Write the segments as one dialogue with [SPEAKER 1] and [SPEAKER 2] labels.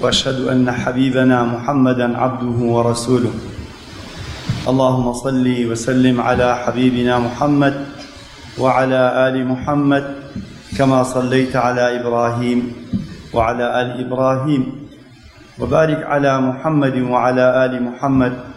[SPEAKER 1] واشهد ان حبيبنا محمدا عبده ورسوله اللهم صل وسلم على حبيبنا محمد وعلى ال محمد كما صليت على ابراهيم وعلى ال ابراهيم وبارك على محمد وعلى ال محمد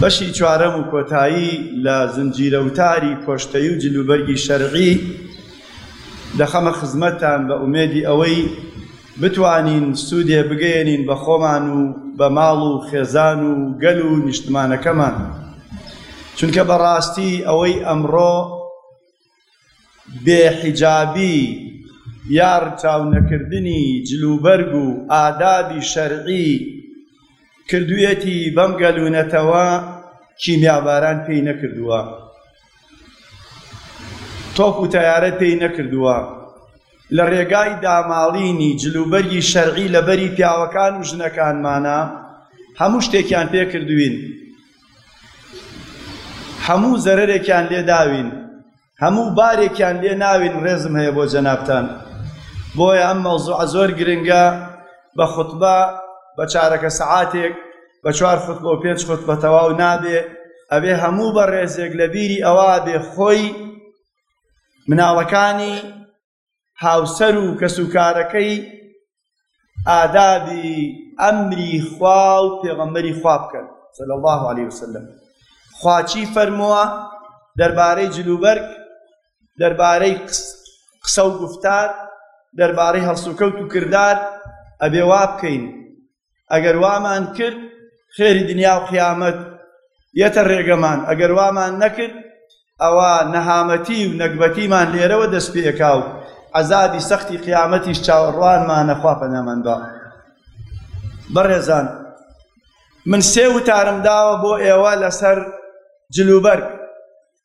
[SPEAKER 1] بەشی چوارەم و کۆتایی لە زنجیرە وتاری کۆشتەی و جلوبەرگی شەرعی دەخەمە خزمەتتان بە ئومێدی ئەوەی بتوانین سوودێ بگەێنین بە خۆمان و بە ماڵ و خێزان و گەل و نیشتمانەکەمان چونکە بەڕاستی ئەوەی ئەمڕۆ بێ حیجابی یا ڕچاو نەکردنی جل و بەرگ و ئادابی شەرعی کردویەتی بەم گەل و نەتەوە کیمیاباران پێی نەکردووە تۆپ و تەیارە پێی نەکردووە لە ڕێگای داماڵینی جلوبەرگی شەرعی لەبەری پیاوەکان و ژنەکانمانە هەموو شتێکیان پێکردوین هەموو زەرەرێکیان لێ داوین هەموو بارێکیان لێ ناوین ڕێزم هەیە بۆ جەنابتان بۆیە ئەم مەوزوعە زۆر گرنگە بە خوتبە بە چارەکە سەعاتێک بە چوار خوت بۆ پێنج خوت بە تەواو نابێ ئەبێ هەموو بە ڕێزێک لە بیری ئەوە بێ خۆی مناڵەکانی هاوسەر و کەسوکارەکەی ئادابی ئەمری خوا و پێغەمبەری خوا بکەن صلی الله عليه وسلم خواچی فەرمووە دەربارەی جلوبەرگ دەربارەی قسە و گفتار دەربارەی هەڵسوکەوت و کردار ئەبێ وا بکەین ئەگەر وامان کرد خێری دنیا و قیامەت یەتە ڕێگەمان ئەگەر وامان نەکرد ئەوە نەهامەتی و نەگبەتیمان لێرەوە دەست پێکا و عەزابی سەختی قیامەتیش چاوەڕوانمان نەخوا پەنامان بە بەڕێزان من سێ وتارم داوە بۆ ئێوە لەسەر جلوبەرگ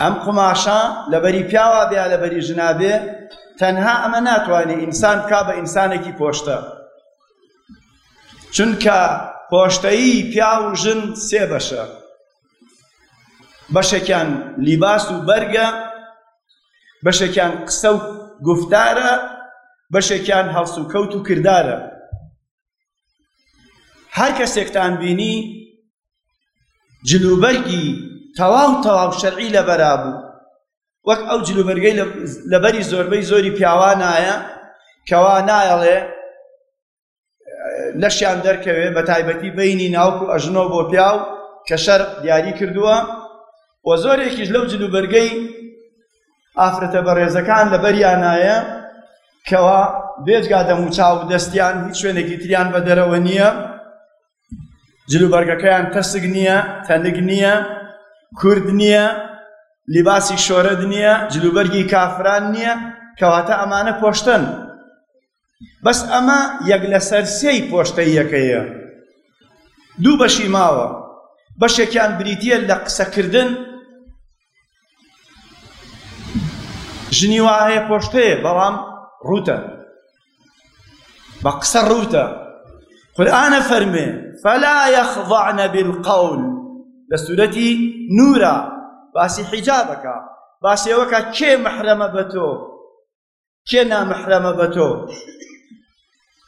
[SPEAKER 1] ئەم قوماشە لە بەری پیاوا بێ لە بەری ژنابێ تەنها ئەمە ناتوانێت ئینسان بکا بە ئینسانێکی پۆشتە چونکە پۆشتەیی پیا و ژن سێ بەشە بەشێکیان لیباس و بەرگە بەشێکیان قسە و گفتارە بەشێکیان هەڵسوکەوت و کردارە هەر کەسێکتان بینی جلوبەرگی تەواو تەواو شەرعی لەبەرا بوو وەک ئەو جلوبەرگەی لەبەری زۆربەی زۆری پیاوانایە کەوا نایەڵێ لەشیان دەرکەوێ بە تایبەتی بینی ناوکو ئەژنۆ بۆ پیاو کە شەر دیاری کردووە و زۆرێکیش لەو جلوبەرگەی ئافرەتە بەڕێزەکان لە بەریانایە کەوا بێجگا دەموچاو دەستیان هیچ شوێنێکی تریان بە دەرەوە نییە جلوبەرگەکەیان تەسک نییە تەنگ نییە کورد نییە لیباسی شۆرەت نییە جلوبەرگی کافران نییە کەواتە ئەمانە پۆشتن بەس ئەمە یەک لەسەر سێی پۆشتەیەکەیە دوو بەشی ماوە بەشێکیان بریتە لە قسەکردن ژنی وا هەیە پۆشتەیە بەڵام ڕوتە بە قسە ڕوتە قورآانە فەرمێ فەلا یەخضعنە بالقول لە سوورەتی نورە باسی حیجابەکە باسێوەکە کێ مەحرەمە بە تۆ کێ نامەحرەمە بە تۆ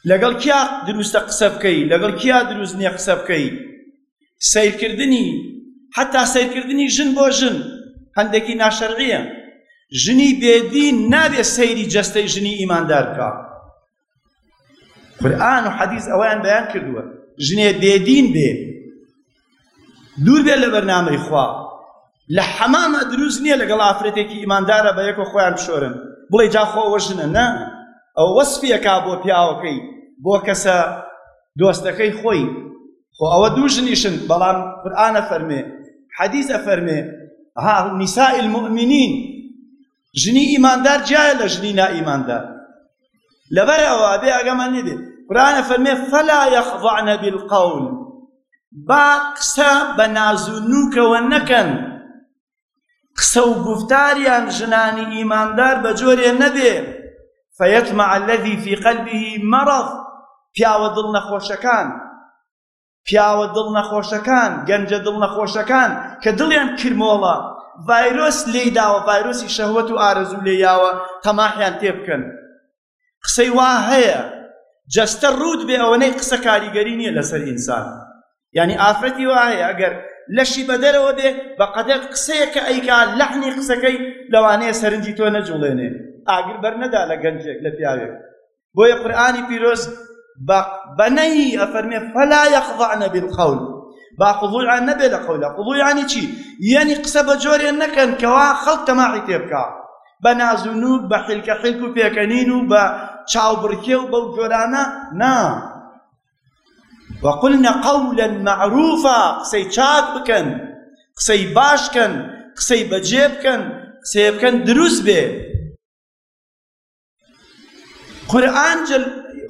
[SPEAKER 1] لەگەڵ کیا دروستە قسە بکەی لەگەڵ کیا دروست نییە قسە بکەی سیرکردنی حتا سیرکردنی ژن بۆ ژن هەندێکی ناشەرعیە ژنی بێدین نابێ سەیری جەستەی ژنی ئیماندار بکە قورئان و حەدیث ئەوەیان بەیان کردووە ژنێ بێدین بێ دوور بێ لە بەرنامەی خوا لە حەمامە دروست نییە لەگەڵ ئافرەتێکی ئیماندارە بە یەکۆ خۆیان بشۆرن بڵێ جاخۆ ئەوە ژنە نە ئەو وەسفیەکە بۆ پیاوەکەی بۆ کەسە دۆستەکەی خۆی خۆ ئەوە دوو ژنیشن بەڵام قورآانە فەرمێ حەدیزە فەرمێ ها نیسائی المؤمنین ژنی ئیماندار جیایە لە ژنی نائیماندار لەبەر ئەوە بێ ئەگەمە نەبێت قورآن فەرمێ فلا يخضعن بالقول با قسە بە ناز و نوکەوە نەکەن قسە و گفتاریان ژنانی ئیماندار بە جۆرێ نەبێ فیتمع الذی فی قلبه مرض پیاوە دڵ نەخۆشەکان پیاوە دڵ نەخۆشەکان گەنجە دڵ نەخۆشەکان کە دڵیان کرمۆڵە ڤایرۆس لێی داوە ڤایرۆسی شەهوەت و ئارەزوو لێ یاوە تەماحیان تێ بکەن قسەی وا هەیە جەستە ڕوود بێ ئەوەنەی قسە کاریگەری نییە لەسەر ئینسان یعنی ئافرەتی وا هەیە ئەگەر لەشی بەدەرەوە بێ بەقەدەر قسەیە کە ئەیکا لەحنی قسەکەی لەوانەیە سەرنجی تۆ نەجوڵێنێ ئاگر بەر نەدا لە گەنجێک لە پیاوێک بۆیە قورئانی پیرۆز بە بەنەی ئەفەرمێ فەلا یەخضعن بالقول با قوڵویان نەبێ لە قەولە قوڵویانی چی یەنی قسە بە جۆرێ نەکەن کەوا خەڵک تەماعی تێ بکە بە نازونوک بە حیلکە حیلک و پێکەنین و بە چاوبڕکێ و بەو جۆرانە نا وقلنا قولا معروفا قسەی چاک بکەن قسەی باش کەن قسەی بەجێ بکەن قسەیە بکەن دروست بێ قورآن جل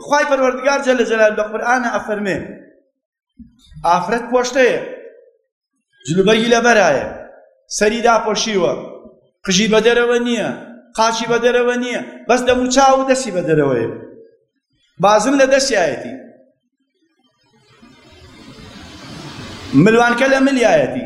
[SPEAKER 1] خوای پەروەردگار جل جلال لە قورآن ئەفەرمێ ئافرەت پۆشتەیە جلوبەرگی لەبەرایە سەری داپۆشیوە قژی بە دەرەوە نییە قاچی بە دەرەوە نییە بەس دەموچاو و دەستی بە دەرەوەیە بازن لە دەستایەتی ملوانکە لە ملیایەتی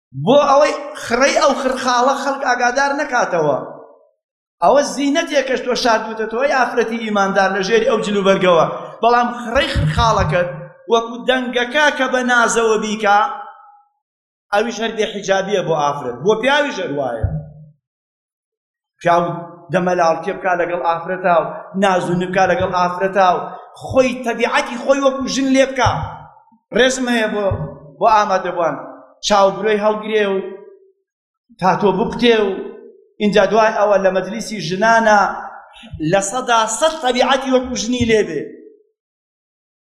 [SPEAKER 1] بۆ ئەوەی خڕەی ئەو خرخاڵە خەڵک ئاگادار نەکاتەوە ئەوە زینەتێکەش تۆ شاردوتەتەوەی ئافرەتی ئیماندار لە ژێری ئەو جلوبەرگەوە بەڵام خڕەی خرخاڵەکەت وەکو دەنگەکە کە بە نازەوە بیکە ئەویش هەر بێ حیجابیە بۆ ئافرەت بۆ پیاوی ژەروایە پیاو دەمەلاڵکێ بکە لەگەڵ ئافرەتا و نازونی بکە لەگەڵ ئافرەتا و خۆی تەبیعەتی خۆی وەکو ژن لێ بکە ڕێزم هەیە بۆ بۆ ئامادەبووان چاوبرۆی هەڵگرێ و تاتۆ بکتێ و اینجا دوای ئەوە لە مەجلیسی ژنانە لە سەدا سەد تەبیعەتی وەکو ژنی لێبێ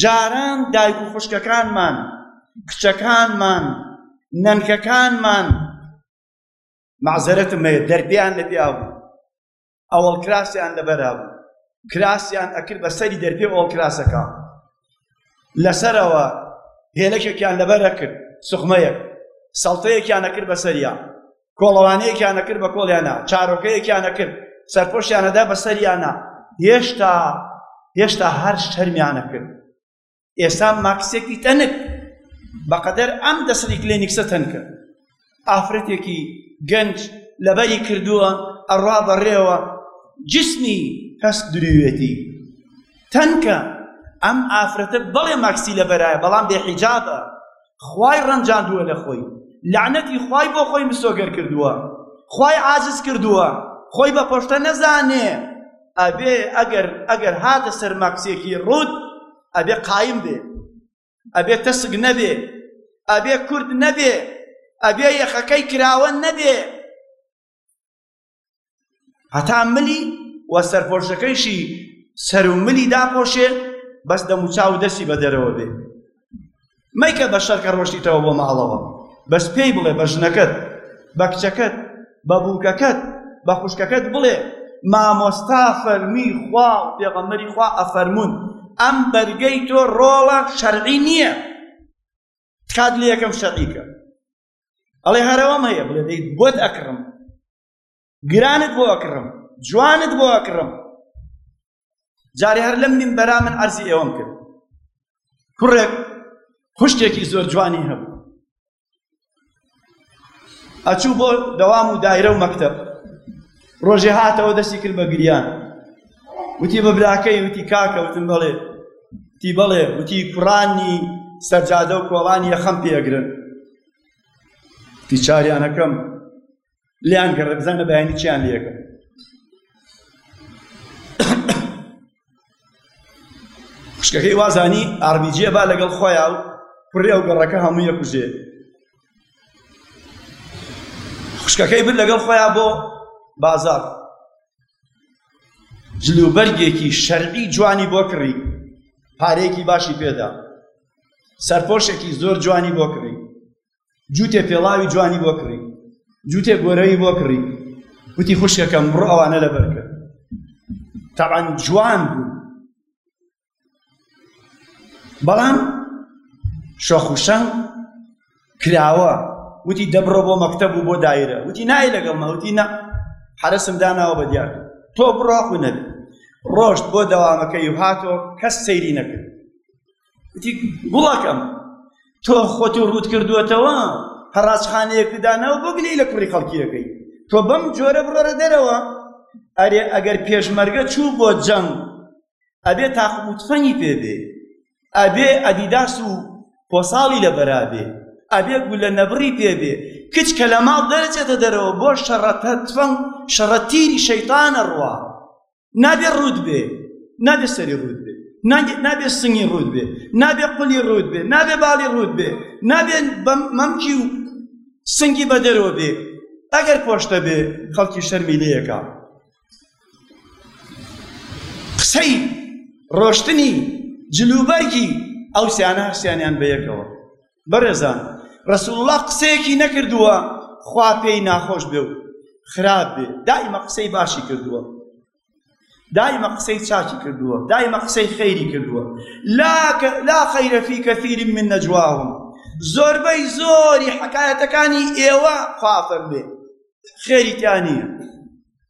[SPEAKER 1] جاران دایک و خوشکەکانمان کچەکانمان نەنکەکانمان معزەرەتم هەیە دەرپیان لە پیا بوو ئەوەڵ کراسیان لەبەرا بوو کراسیان ئەکرد بە سەری دەرپێ ئەوڵ کراسەکە لەسەرەوە هێلەکێکیان لەبەرە کرد سوخمەیەک سەڵتەیەکیان ئەکرد بە سەریا کۆڵەوانەیەکیان نەکرد بە کۆڵیانە چارۆکەیەکیان نەکرد سەرپۆشیانەدا بە سەریانە هێشتا هێشتا هەر شەرمیانە کرد ئێستا ماکسێکی تەنک بەقەدەر ئەم دەسری کلێنیکسە تەن کرد ئافرەتێکی گەنج لەبەری کردووە ئەڕوا بەڕێوە جسمی هەست دروێتی تەنکە ئەم ئافرەتە بەڵێ ماکسی لەبەرایە بەڵام بێحیجابە خوای ڕەنجاندووە لە خۆی لەعنەتی خوای بۆ خۆی مسۆگەر کردووە خوای عاجز کردووە خۆی بە پۆشتە نەزانێ ئەبێ ئەگەر ئەگەر هاتە سەر ماکسێکی ڕوت ئەبێ قایم بێ ئەبێ تەسک نەبێ ئەبێ کورد نەبێ ئەبێ یەخەکەی کراوە نەبێ هەتا ملی و سەرپۆشەکەیشی سەر و ملی داپۆشێ بەس دەموچاو و دەسی بە دەرەوە بێ مەیکە بە شەرکە ڕۆشتیتەوە بۆ ماڵەوە بەس پێی بڵێ بە ژنەکەت بە کچەکەت بە بووکەکەت بە خوشکەکەت بڵێ مامۆستا فەرمی خوا و پێغەمەری خوا ئەفەرمونون ئەم بەرگەی تۆ ڕۆڵە شەرعی نییە تکات لە یەکەم شەعیکە ئەڵێ هەرەوەم هەیە بڵێ دەی بۆت ئەکڕم گرانت بۆ ئەکڕم جوانت بۆ ئەکڕم جارێ هەر لەم منبەرا من عەرزی ئێوەم کرد کوڕێک خوشتێکی زۆر جوانی هەبوو ئەچوو بۆ دەوام و دایرە و مەکتب ڕۆژێ هاتەوە دەستی کرد بە گریان وتی بە براکەی وتی کاکە وتم بەڵێ تی بەڵێ وتی کوڕانی سەرجادە و کۆڵانی یەخەم پێگرن تی چاریانەکەم لیان گەڕێ بزانە بەیانی چیان لەکە خوشکەکەی وازانی ئارمیجێ با لەگەڵ خۆیا و کوڕێ و گەڕەکە هەموو یەکوژێ خوشکەکەی بر لەگەڵ خۆیا بۆ بازار جلوبەرگێکی شەرعی جوانی بۆ کڕی پارێکی باشی پێدا سەرپۆشێکی زۆر جوانی بۆ کڕی جووتێ پێڵاوی جوانی بۆ کڕی جووتێ گۆرەوی بۆ کڕی وتی خوشکەکەم بڕۆ ئەوانە لەبەر کرد تاعاان جوان بوو بەڵام شۆخوشەنگ کراوە وتی دەبڕۆ بۆ مەکتەب و بۆ دایرە وتی نای لەگەڵ مەوتی نە حرەسم داناوە بە دیار تۆ بڕاق و نەبی ڕۆشت بۆ دەوامەکەی و هاتۆ کەس سەیری نەکرد وتی گوڵەکەم تۆ خۆتی ڕووت کردووەتەوە هەڕاجخانەیەکی داناو بۆ گلەی لە کوڕی خەڵکیەکەی تۆ بەم جۆرە بڕۆرە دەرەوە ئەرێ ئەگەر پێشمەرگە چوو بۆ جەنگ ئەبێ تاقموتفەنی پێبێ ئەبێ ئەدیداس و پۆساڵی لە بەرابێ ئەبێ گولە نەبڕی پێبێ کچ کە لە ماڵ دەرچێتە دەرەوە بۆ شەڕەتە تفەنگ شەڕەتیری شەیتانە ڕوە نابێ ڕوود بێ نابێ سەری ڕوود بێ نابێ سنگی ڕوود بێ نابێ قولی ڕوود بێ نابێ باڵی ڕوود بێ نابێ مەمکی و سنگی بە دەرەوە بێ ئەگەر پۆشتە بێ خەڵکی شەرمی لەیەکە قسەی ڕۆشتنی جلوبەرگی ئەو سیانە هەرسیانیان بەیەکەوە بەڕێزان رسول الله قسەیەکی نەکردووە خوا پێی ناخۆش بێ و خراپ بێ دائیمە قسەی باشی کردووە دائما قسەی چاکی کردووە دائما قسەی خەیری کردووە لا خەیرە فی کەثیر من نەجواهم زۆربەی زۆری حکایەتەکانی ئێوە خوافەر بێ خێریتیان نییە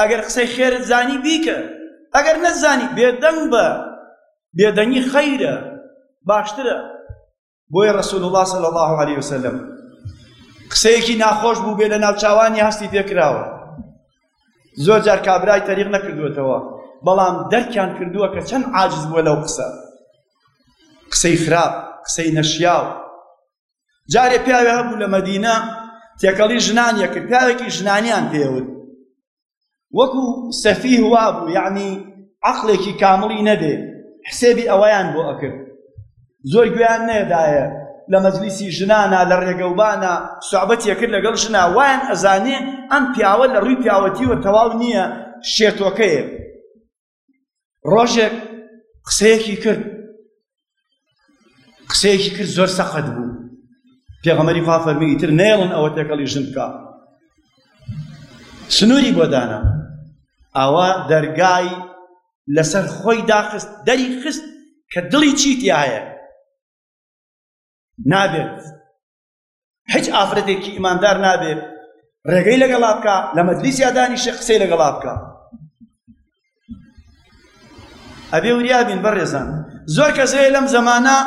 [SPEAKER 1] ئەگەر قسەی خێرت زانی بیکە ئەگەر نەزانی بێدەنگ بە بێدەنگی خەیرە باشترە بۆیە ڕسول الله صلی الله عليه وسلم قسەیەکی ناخۆش بوو بێ لە ناوچوانی هەستی پێکراوە زۆر جار کابرای تەریق نەکردوێتەوە بەڵام دەرکیان کردووە کە چەند عاجز بووە لەو قسە قسەی خراپ قسەی نەشیاو جارێ پیاوێ هەبوو لە مەدینە تێکەڵی ژنان یەکرد پیاوێکی ژنانیان پێوت وەکو سەفی هوا بوو یعنی عقلێکی کامڵی نەبێ حسێبی ئەوەیان بۆ ئەکرد زۆر گویان نێدایە لە مەجلیسی ژنانە لە ڕێگەوبانە سوعبەت یەکرد لەگەڵ ژنا وایان ئەزانێ ئەم پیاوە لە ڕووی پیاوەتیوە تەواو نییە شێتۆکەیە ڕۆژێک قسەیەکی کرد قسەیەکی کرد زۆر سەقەت بوو پێغەمەری خوا فەرمی تر نێڵن ئەوە تێکەڵی ژن بکە سنووری بۆ دانا ئەوە دەرگای لەسەر خۆی داخست دەری خست کە دڵی چیتیایە نابێت هیچ ئافرەتێکی ئیماندار نابێت ڕێگەی لەگەڵا بکە لە مەجلیسیا دانیشە قسەی لەگەڵا بکە ئەبێ وریابین بەڕێزان زۆر کەس هەیە لەم زەمانە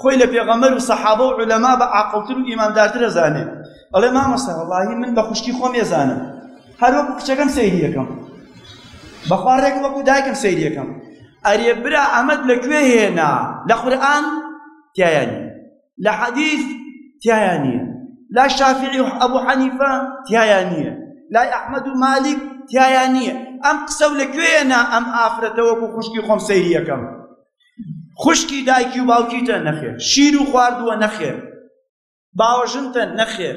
[SPEAKER 1] خۆی لە پێغەمەر و سەحابە و علەما بە عاقڵتر و ئیماندارتر ئەزانێ ئەڵێ مامەسە وڵاهی من بە خوشکی خۆم ێزانم هەر وەکو کچەکەم سەیریەکەم بەخوا ڕێک وەکو دایکم سەیریەکەم ئەرێ برا ئەمەد لە کوێ هێنا لە قورئان تایانی لە حەدیث تیایا نییە لا شافعی و ئەبو حەنیفە تیایا نییە لای ئەحمەد و مالیک تیایا نییە ئەم قسە و لە کوێیە نا ئەم ئافرەتە وەکو خوشکی خۆم سەیریەکەم خوشکی دایکی و باوکیتە نەخێر شیر و خواردووە نەخێر باوەژنتە نەخێر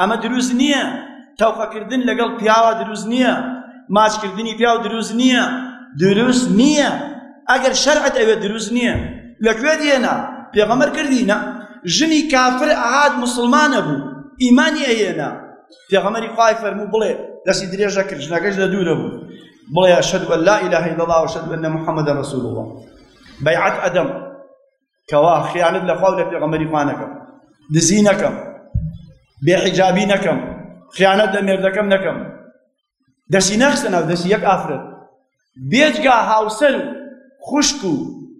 [SPEAKER 1] ئەمە دروست نییە تەوقەکردن لەگەڵ پیاوە دروست نییە ماچکردنی پیاو دروست نییە دروست نییە ئەگەر شەرعت ئەوێ دروست نییە لەکوێ دێنا پێغەمەر کردینە ژنی کافر ئەهات مسلمانە بوو ئیمانی ئەهێنا پێغەمەری خوای فەرموو بڵێ دەستی درێژە کرد ژنەکەش لە دوورە بوو بڵێ شەد لا ئیلاهی دەڵا و شەد لە محەممەدە ڕسول بڵە بەیعەت ئەدەم کەوا خیانەت لە خوا و لە پێغەمبەری خوا نەکەم دزی نەکەم بێحیجابی نەکەم خیانەت لە مێردەکەم نەکەم دەسی نەخستە ناو دەسی یەک ئافرەت بێجگا هاوسەر و خوشک و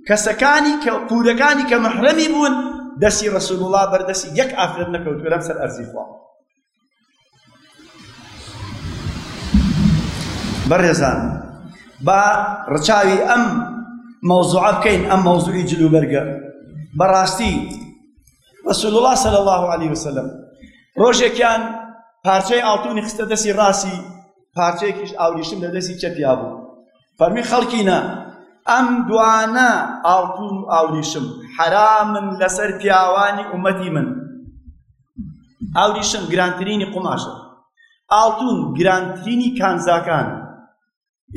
[SPEAKER 1] کەسەکانی کە پورەکانی کە محرەمی بوون دەسی ڕسول وڵا بەردەسی یەک ئافرەت نەکەوتوێرەم سەر ئەرزی خوا بەڕێزان با ڕچاوی ئەم مەوزوع بکەین ئەم مەوزوعی جلوبەرگە بەڕاستی رسول الله صلی الله عليه وسلم ڕۆژێکیان پارچەی ئاڵتونی خستە دەستی ڕاستی پارچەیەکیش ئاوریشم لە دەستی چەپیا بوو فەرمی خەڵکینە ئەم دوانە ئاڵتون و ئاوریشم حرامن لەسەر پیاوانی ئومەتی من ئاوریشم گرانترینی قوماشە ئاڵتون گرانترینی کانزاکان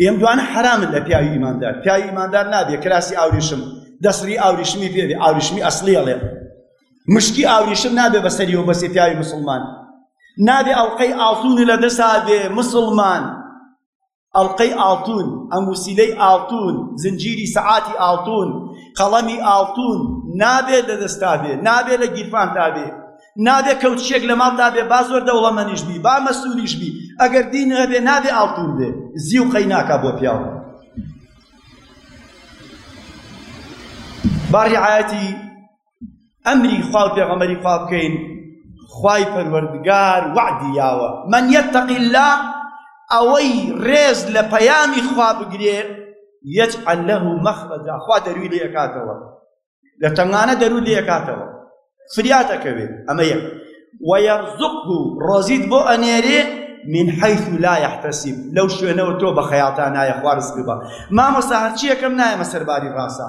[SPEAKER 1] ئێم دوانە حرامن لە پیاوی ئیماندار پیاوی ئیماندار نابێ کراسی ئاوریشم دەسری ئاوریشمی پێبێ ئاوریشمی ئەسلی ئەڵێ مشکی ئاوریشم نابێ بەسەری و بەسێ پیاوی مسلمان نابێ ئەڵلقەی ئاڵتونی لە دەسا بێ مسلمان ئەڵقەی ئاڵتوون، ئەموسیلەی ئاڵتوون، زنجیری سەعاتی ئاڵتوون، قەڵەمی ئاڵتوون، نابێ لە دەستا بێ، نابێ لە گیرفانتا بێ، نابێ کەوچکێک لە ماڵتا بێ، با زۆر دەوڵەمەنیش بی، با مەسوولیش بی، ئەگەر دین هەبێ نابێ ئاڵتوون بێ، زیو قەی ناکا بۆ پیاو. با ڕیعایەتی ئەمری خوا و پێغەمەری خوا بکەین خوای پەروەردگار وعدی یاوە من یتەقی الله ئەوەی ڕێز لە پەیامی خوا بگرێ یجعل له مخرجا خوا دەروی لێ ئەکاتەوە لە تەنگانە دەروی لێ ئەکاتەوە فریات ئەکەوێت ئەمە یەک ويرزقه ڕۆزیت بۆ ئەنێرێ من حيث لا يحتسب لەو شوێنەوە تۆ بە خەیاڵتا نایە خوارز ببە مامۆستا هەرچیەکەم نایە مەسەرباری ڕاستە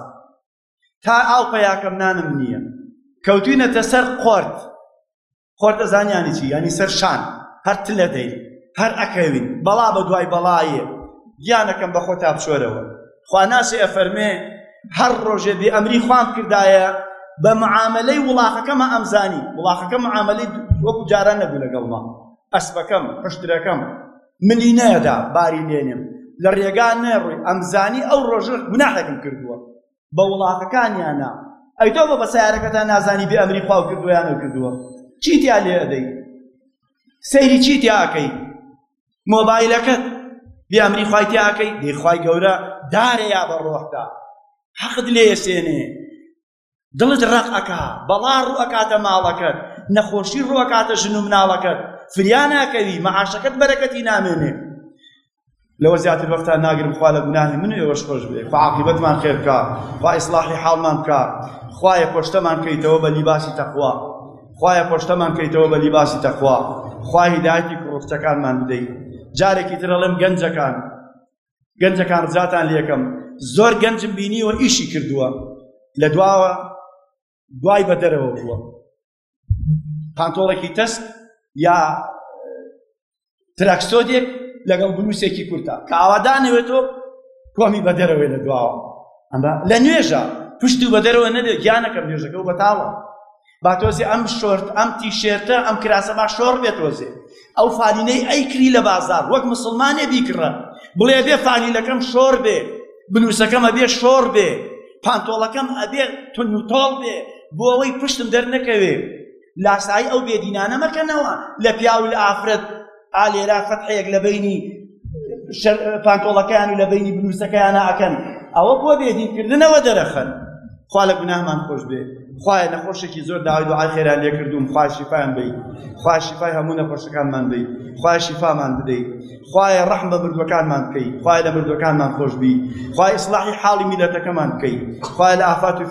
[SPEAKER 1] تا ئاو پەیاکەم نانم نییە کەوتوینەتە سەر قۆرت قۆرت ئەزانیانی چی ینی سەر شان هەر تلە دەین هەر ئەکەوین بەڵا بە دوای بەڵایە گیانەکەم بەخۆ تا بچۆرەوە خواناسی ئەفەرمێ هەر ڕۆژێ بێ ئەمری خوام کردایە بە معاملەی وڵاخەکەمە ئەمزانی وڵاخەکە معاملەی وەکو جاران نەبوو لەگەڵما ئەسبەکەم پشترەکەم ملی نەیەدا باری لێنێم لە ڕێگا نەڕووی ئەمزانی ئەو ڕۆژە گوناحێکم کردووە بە وڵاتەکانیانە ئەی تۆ بە بە سیارەکەتان نازانی بێ ئەمری خواو کردویانە کردووە چی تیا لێ ئەدەی سەیری چی تیاکەی مۆبایلەکەت بێ ئەمری خوای تیاکەی دەیخوای گەورە دارەیە بە ڕۆحدا حەقت لێ سێنێ دڵت ڕق ئەکا بەڵا ڕوو ئەکاتە ماڵەکەت نەخۆشی ڕووەکاتە ژن و مناڵەکەت فریا ناکەوی مەعاشەکەت بەرەکەتی نامێنێ لەوە زیاتر وەختان ناگرم خوا لە گوناهی من ئێوەش خۆش بێ فعاقیبەتمان خێر بکە خوا ئیسلاحی حاڵمان بکە خوایە پۆشتەمان کەیتەوە بە لیباسی تەخوا خوایە پۆشتەمان کەیتەوە بە لیباسی تەخوا خوا هیدایەتی کوڕکچەکانمان بدەیت جارێکی ترەڵێم گەنجەکان گەنجەکان ڕزاتان لەکەم زۆر گەنجم بینیوە ئیشی کردووە لە دواوە دوای بە دەرەوە بووە پانتۆڵێکی تەست یا تراکسۆدێک لەگەڵ بنووسێکی کورتە کە ئاوادانەوێتەوە کۆمی بە دەرەوەی لە دواوە ئەمە لە نوێژە پشت و بە دەرەوە نەبێت گیانەکەم نوێژەکە و بەتاوە با تۆزێ ئەم شۆرت ئەم تیشێرتە ئەم کراسە با شۆڕ بێت تۆزێ ئەو فالینەی ئەیکری لە بازار وەک مسلمانێ بیکڕە بڵێ بێ فالینەکەم شۆر بێ بلوسەکەمە بێ شۆڕ بێ پانتۆڵەکەم ئەبێ تون و تۆڵ بێ بۆ ئەوەی پشتم دەرنەکەوێ لاسایی ئەو بێدینانە مەکەنەوە لە پیاو لە ئافرەت ئا لێرا فەتحەیەک لە بینی پانتۆڵەکەیان و لە بینی بنووسەکەیان ئەکەن ئەوە بۆ بێدینکردنەوە دەرەخەن خوا لە گوناهمان خۆش بێ خوایە نەخۆشێکی زۆر داوای دوعای خێران لێ کردوم خوای شیفایان بیت خوای شیفای هەموو نەخۆشەکانمان بیت خوای شیفامان بدەیت خوایە ڕەحم بە مردوەکانمان بکەیت خوای لە مردوەکانمان خۆش بیت خوای ئیسلاحی حاڵی میلەتەکەمان بکەیت خوای لە ئافات و